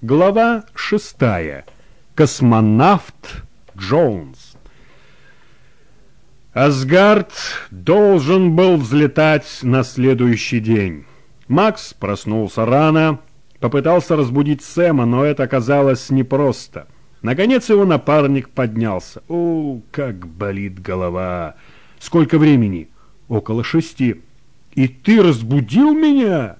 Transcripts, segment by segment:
Глава шестая. Космонавт Джонс. Асгард должен был взлетать на следующий день. Макс проснулся рано, попытался разбудить Сэма, но это оказалось непросто. Наконец его напарник поднялся. О, как болит голова! Сколько времени? Около шести. И ты разбудил меня?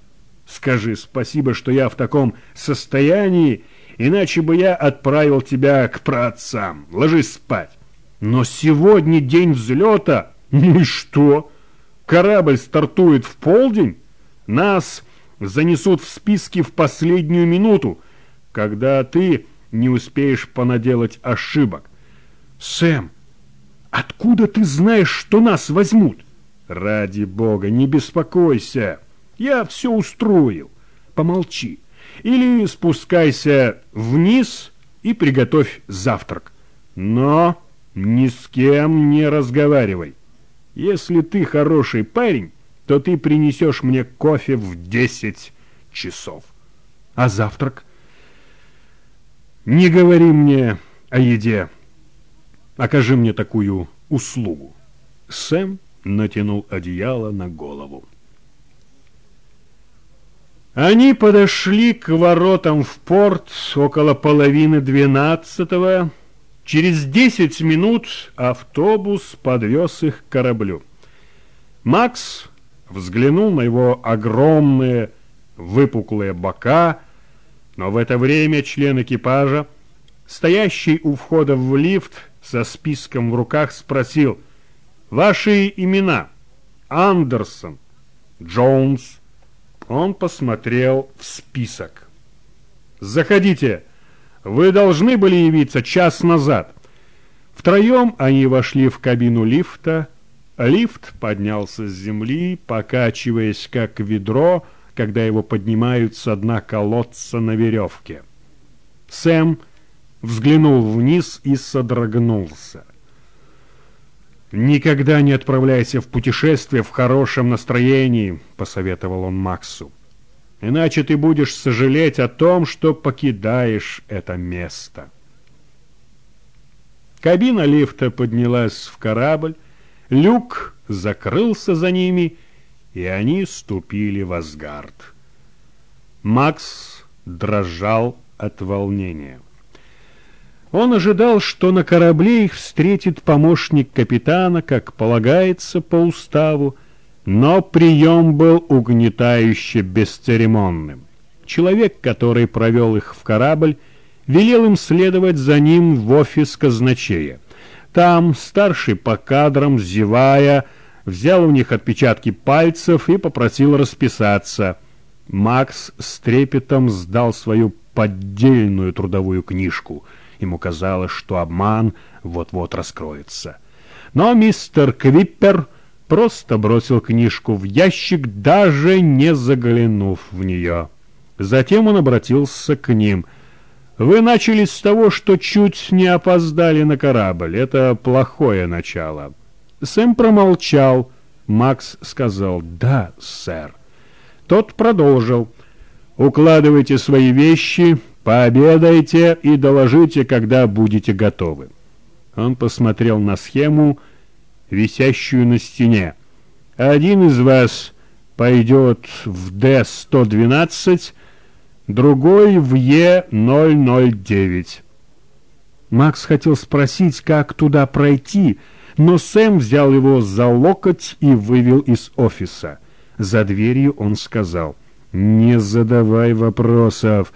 Скажи спасибо, что я в таком состоянии, иначе бы я отправил тебя к праотцам. Ложись спать. Но сегодня день взлета. Ну и что? Корабль стартует в полдень? Нас занесут в списки в последнюю минуту, когда ты не успеешь понаделать ошибок. Сэм, откуда ты знаешь, что нас возьмут? Ради бога, не беспокойся. Я все устроил. Помолчи. Или спускайся вниз и приготовь завтрак. Но ни с кем не разговаривай. Если ты хороший парень, то ты принесешь мне кофе в десять часов. А завтрак? Не говори мне о еде. Окажи мне такую услугу. Сэм натянул одеяло на голову. Они подошли к воротам в порт около половины двенадцатого. Через десять минут автобус подвез их к кораблю. Макс взглянул на его огромные выпуклые бока, но в это время член экипажа, стоящий у входа в лифт со списком в руках, спросил «Ваши имена?» «Андерсон», «Джонс», он посмотрел в список. «Заходите! Вы должны были явиться час назад». Втроем они вошли в кабину лифта. Лифт поднялся с земли, покачиваясь как ведро, когда его поднимают со дна колодца на веревке. Сэм взглянул вниз и содрогнулся. «Никогда не отправляйся в путешествие в хорошем настроении», — посоветовал он Максу. «Иначе ты будешь сожалеть о том, что покидаешь это место». Кабина лифта поднялась в корабль, люк закрылся за ними, и они ступили в Асгард. Макс дрожал от волнения. Он ожидал, что на корабле их встретит помощник капитана, как полагается по уставу, но прием был угнетающе бесцеремонным. Человек, который провел их в корабль, велел им следовать за ним в офис казначея. Там старший по кадрам, зевая, взял у них отпечатки пальцев и попросил расписаться. Макс с трепетом сдал свою поддельную трудовую книжку — Ему казалось, что обман вот-вот раскроется. Но мистер Квиппер просто бросил книжку в ящик, даже не заглянув в нее. Затем он обратился к ним. «Вы начали с того, что чуть не опоздали на корабль. Это плохое начало». Сэм промолчал. Макс сказал «Да, сэр». Тот продолжил. «Укладывайте свои вещи, Пообедайте и доложите, когда будете готовы. Он посмотрел на схему, висящую на стене. Один из вас пойдет в Д-112, другой в Е-009. Макс хотел спросить, как туда пройти, но Сэм взял его за локоть и вывел из офиса. За дверью он сказал, «Не задавай вопросов»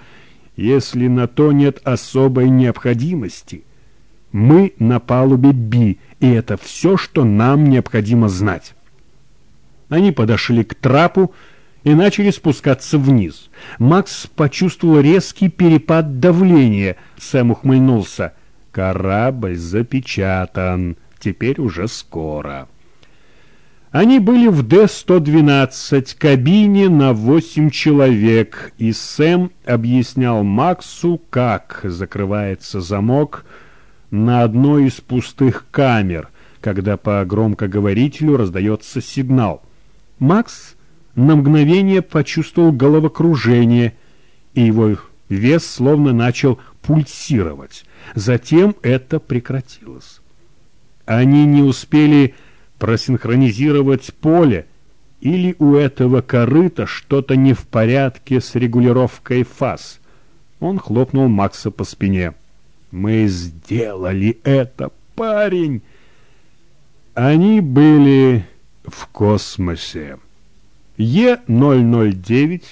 если на то нет особой необходимости. Мы на палубе Би, и это все, что нам необходимо знать. Они подошли к трапу и начали спускаться вниз. Макс почувствовал резкий перепад давления. Сэм ухмыльнулся. «Корабль запечатан. Теперь уже скоро». Они были в Д-112, кабине на восемь человек, и Сэм объяснял Максу, как закрывается замок на одной из пустых камер, когда по громкоговорителю раздается сигнал. Макс на мгновение почувствовал головокружение, и его Вес словно начал пульсировать. Затем это прекратилось. Они не успели просинхронизировать поле, или у этого корыта что-то не в порядке с регулировкой фаз. Он хлопнул Макса по спине. «Мы сделали это, парень!» Они были в космосе. Е-009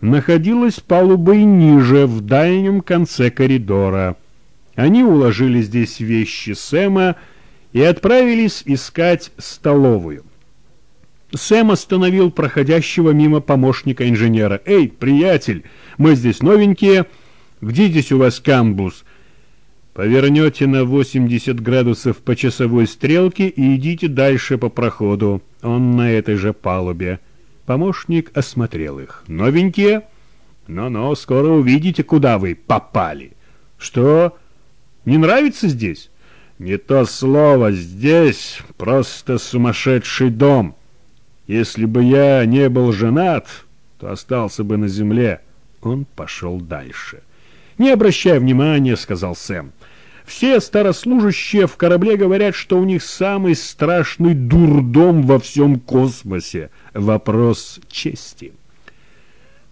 находилась палубой ниже, в дальнем конце коридора. Они уложили здесь вещи Сэма и отправились искать столовую. Сэм остановил проходящего мимо помощника инженера. «Эй, приятель, мы здесь новенькие. Где здесь у вас камбус?» «Повернете на 80 градусов по часовой стрелке и идите дальше по проходу. Он на этой же палубе». Помощник осмотрел их. «Новенькие?» «Но-но, скоро увидите, куда вы попали». «Что? Не нравится здесь?» «Не то слово. Здесь просто сумасшедший дом». Если бы я не был женат, то остался бы на земле. Он пошел дальше. «Не обращай внимания», — сказал Сэм. «Все старослужащие в корабле говорят, что у них самый страшный дурдом во всем космосе. Вопрос чести».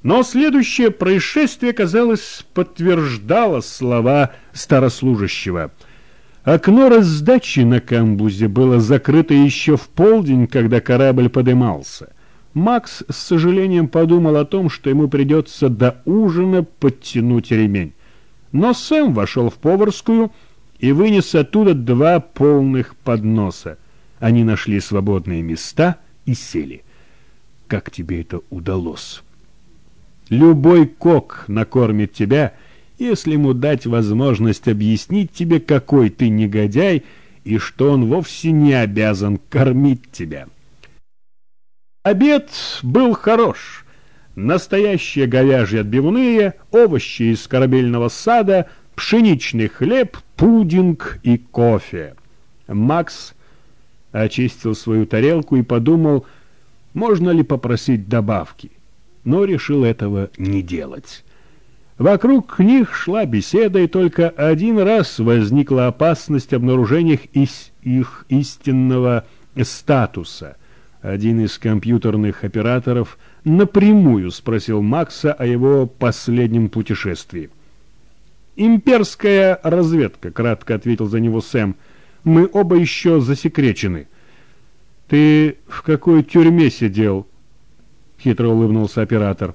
Но следующее происшествие, казалось, подтверждало слова старослужащего — Окно раздачи на камбузе было закрыто еще в полдень, когда корабль подымался. Макс с сожалением подумал о том, что ему придется до ужина подтянуть ремень. Но Сэм вошел в поварскую и вынес оттуда два полных подноса. Они нашли свободные места и сели. «Как тебе это удалось?» «Любой кок накормит тебя», если ему дать возможность объяснить тебе, какой ты негодяй, и что он вовсе не обязан кормить тебя. Обед был хорош. Настоящие говяжьи отбивные, овощи из корабельного сада, пшеничный хлеб, пудинг и кофе. Макс очистил свою тарелку и подумал, можно ли попросить добавки, но решил этого не делать. Вокруг них шла беседа, и только один раз возникла опасность обнаружения их, истинного статуса. Один из компьютерных операторов напрямую спросил Макса о его последнем путешествии. «Имперская разведка», — кратко ответил за него Сэм. «Мы оба еще засекречены». «Ты в какой тюрьме сидел?» — хитро улыбнулся оператор.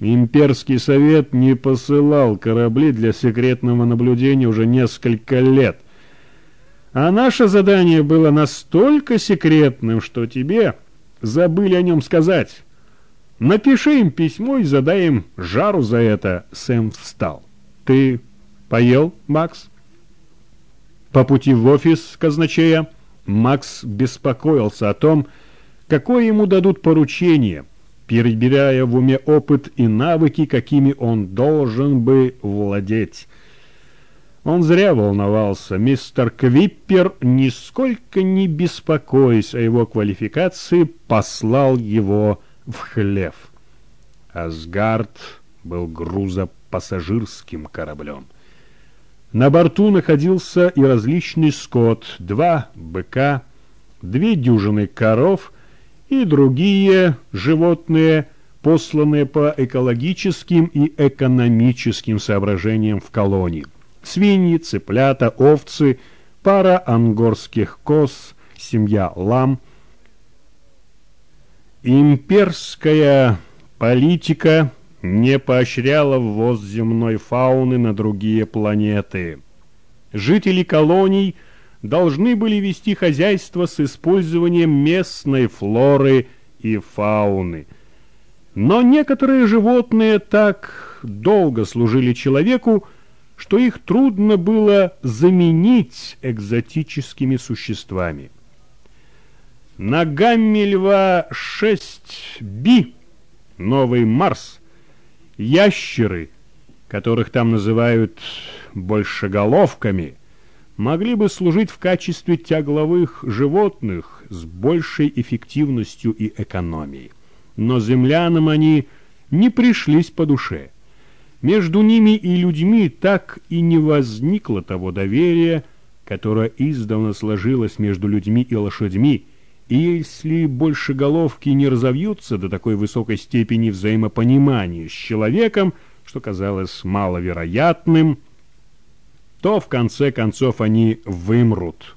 Имперский совет не посылал корабли для секретного наблюдения уже несколько лет. А наше задание было настолько секретным, что тебе забыли о нем сказать. Напиши им письмо и задай им жару за это. Сэм встал. Ты поел, Макс? По пути в офис казначея Макс беспокоился о том, какое ему дадут поручение – перебирая в уме опыт и навыки, какими он должен бы владеть. Он зря волновался. Мистер Квиппер, нисколько не беспокоясь о его квалификации, послал его в хлев. Асгард был грузопассажирским кораблем. На борту находился и различный скот, два быка, две дюжины коров — и другие животные, посланные по экологическим и экономическим соображениям в колонии. Свиньи, цыплята, овцы, пара ангорских коз, семья лам. Имперская политика не поощряла ввоз земной фауны на другие планеты. Жители колоний – должны были вести хозяйство с использованием местной флоры и фауны. Но некоторые животные так долго служили человеку, что их трудно было заменить экзотическими существами. На гамме льва 6B, новый Марс, ящеры, которых там называют большеголовками – могли бы служить в качестве тягловых животных с большей эффективностью и экономией. Но землянам они не пришлись по душе. между ними и людьми так и не возникло того доверия, которое издавна сложилось между людьми и лошадьми, и если больше головки не разовьются до такой высокой степени взаимопонимания с человеком, что казалось маловероятным, то в конце концов они вымрут.